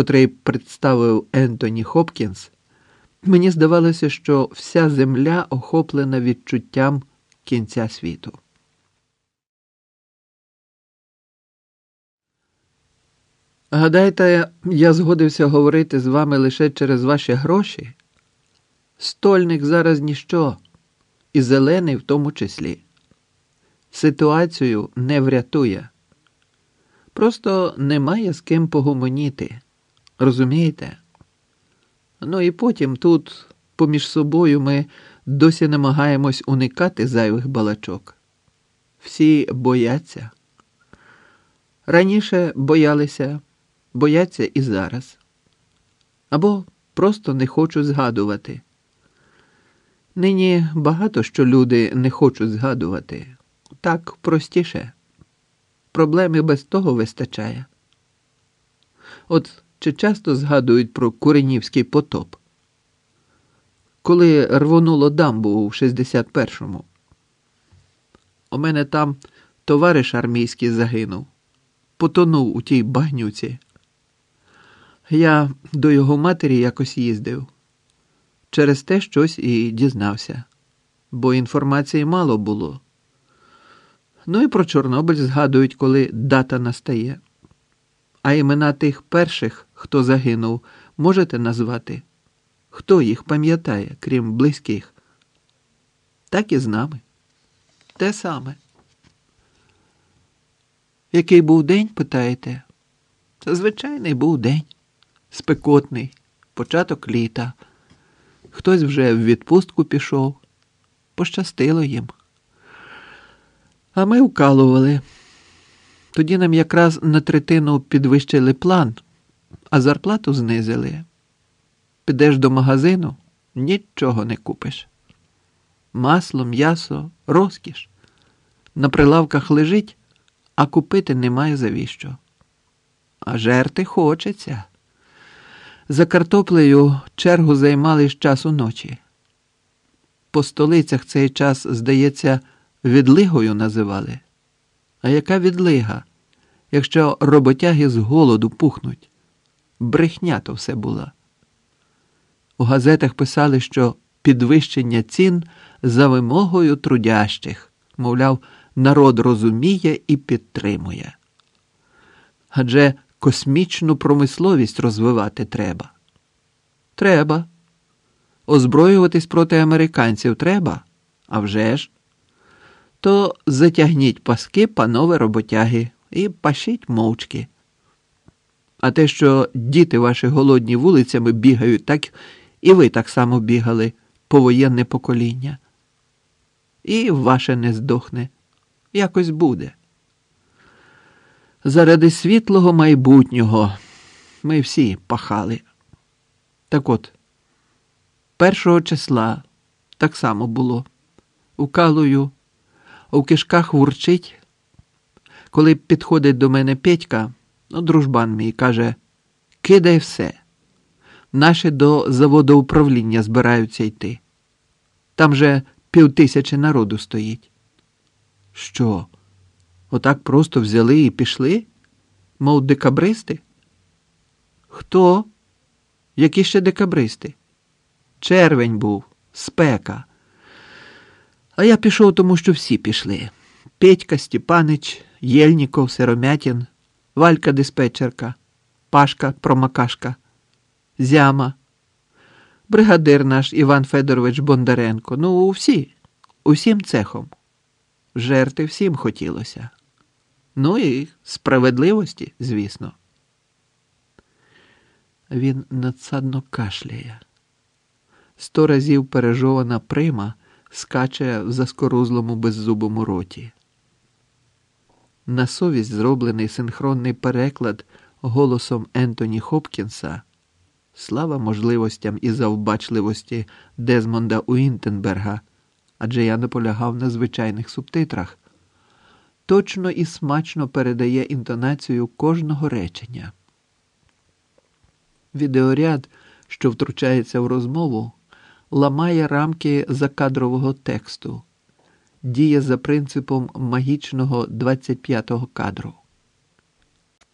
котрий представив Ентоні Хопкінс, мені здавалося, що вся земля охоплена відчуттям кінця світу. Гадаєте, я згодився говорити з вами лише через ваші гроші? Стольник зараз ніщо, і зелений в тому числі. Ситуацію не врятує. Просто немає з ким погомоніти. Розумієте? Ну і потім тут, поміж собою, ми досі намагаємось уникати зайвих балачок. Всі бояться. Раніше боялися, бояться і зараз. Або просто не хочуть згадувати. Нині багато що люди не хочуть згадувати. Так простіше. Проблеми без того вистачає. От чи часто згадують про Куренівський потоп? Коли рвонуло дамбу у 61-му. У мене там товариш армійський загинув, потонув у тій багнюці. Я до його матері якось їздив. Через те щось і дізнався, бо інформації мало було. Ну і про Чорнобиль згадують, коли дата настає. А імена тих перших, хто загинув, можете назвати? Хто їх пам'ятає, крім близьких? Так і з нами. Те саме. Який був день, питаєте? Звичайний був день. Спекотний, початок літа. Хтось вже в відпустку пішов. Пощастило їм. А ми вкалували. Тоді нам якраз на третину підвищили план, а зарплату знизили. Підеш до магазину, нічого не купиш. Масло, м'ясо, розкіш. На прилавках лежить, а купити немає завіщо. А жерти хочеться. За картоплею чергу займали з часу ночі. По столицях цей час, здається, відлигою називали. А яка відлига, якщо роботяги з голоду пухнуть? Брехня то все була. У газетах писали, що підвищення цін за вимогою трудящих, мовляв, народ розуміє і підтримує. Адже космічну промисловість розвивати треба. Треба. Озброюватись проти американців треба, а вже ж. То затягніть паски, панове роботяги, і пашіть мовчки. А те, що діти ваші голодні вулицями бігають, так і ви так само бігали, повоєнне покоління. І ваше не здохне, якось буде. Заради світлого майбутнього ми всі пахали. Так от, першого числа так само було. Укалую, у кишках вурчить. Коли підходить до мене Петька, ну, дружбан мій каже: кидай все. Наші до заводу управління збираються йти. Там же півтисячі народу стоїть. Що? Отак просто взяли і пішли? Мов декабристи? Хто? Які ще декабристи? Червень був, спека. А я пішов, тому що всі пішли. Петька, Степанич, Єльніков, Сиромятін, Валька диспетчерка, Пашка Промакашка, Зяма, бригадир наш Іван Федорович Бондаренко. Ну, всі, усім цехом. Жерти всім хотілося. Ну і справедливості, звісно. Він надсадно кашляє. Сто разів пережована прима скаче в заскорузлому беззубому роті. На совість зроблений синхронний переклад голосом Ентоні Хопкінса. Слава можливостям і завбачливості Дезмонда Уінтенберга, адже я наполягав на звичайних субтитрах точно і смачно передає інтонацію кожного речення. Відеоряд, що втручається в розмову, ламає рамки закадрового тексту, діє за принципом магічного 25-го кадру.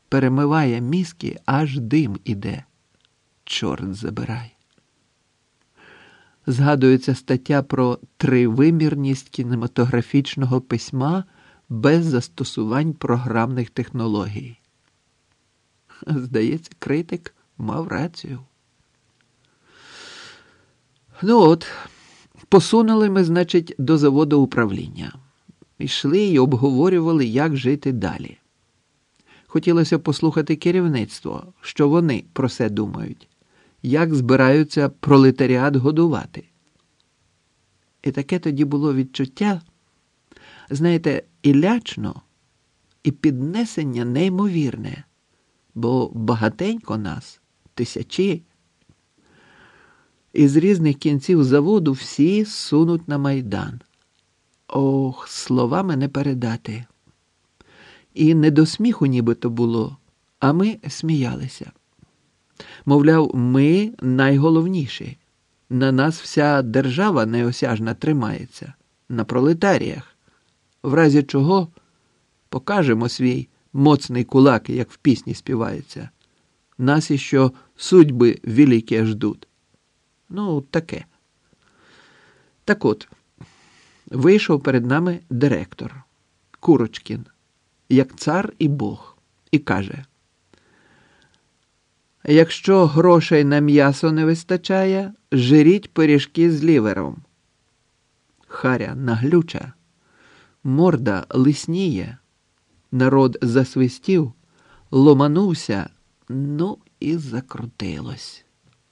перемиває мізки, аж дим іде. Чорт забирай. Згадується стаття про тривимірність кінематографічного письма без застосувань програмних технологій. Здається, критик мав рацію. Ну от, посунули ми, значить, до заводу управління. Йшли і обговорювали, як жити далі. Хотілося послухати керівництво, що вони про це думають, як збираються пролетаріат годувати. І таке тоді було відчуття, знаєте, і лячно, і піднесення неймовірне, бо багатенько нас, тисячі. Із різних кінців заводу всі сунуть на майдан. Ох, словами не передати. І не до сміху нібито було, а ми сміялися. Мовляв, ми найголовніші. На нас вся держава неосяжна тримається, на пролетаріях, в разі чого покажемо свій моцний кулак, як в пісні співається. Нас іще судьби великі ждуть. Ну, таке. Так от, вийшов перед нами директор Курочкін, як цар і Бог, і каже: Якщо грошей на м'ясо не вистачає, жиріть пиріжки з лівером. Харя наглюча, морда лисніє, народ засвистів, ломанувся, ну і закрутилось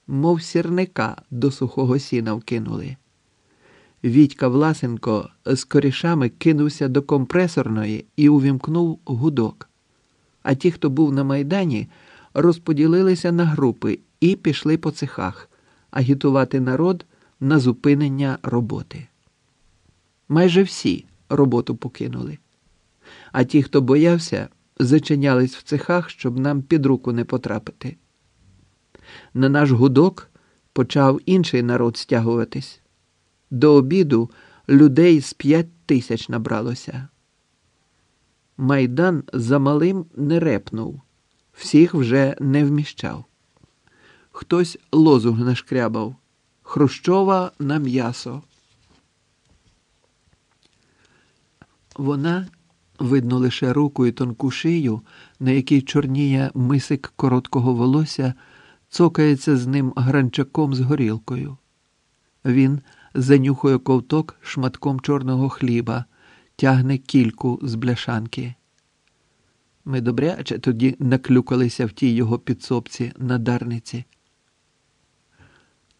мов сірника до сухого сіна вкинули. Вітька Власенко з корішами кинувся до компресорної і увімкнув гудок. А ті, хто був на майдані, розподілилися на групи і пішли по цехах агітувати народ на зупинення роботи. Майже всі роботу покинули. А ті, хто боявся, зачинялись в цехах, щоб нам під руку не потрапити. На наш гудок почав інший народ стягуватись. До обіду людей з п'ять тисяч набралося. Майдан за малим не репнув, всіх вже не вміщав. Хтось лозунг нашкрябав Хрущова на м'ясо. Вона, видно лише руку і тонку шию, на якій чорніє мисик короткого волосся цокається з ним гранчаком з горілкою. Він занюхує ковток шматком чорного хліба, тягне кільку з бляшанки. Ми добряче тоді наклюкалися в тій його підсобці на дарниці.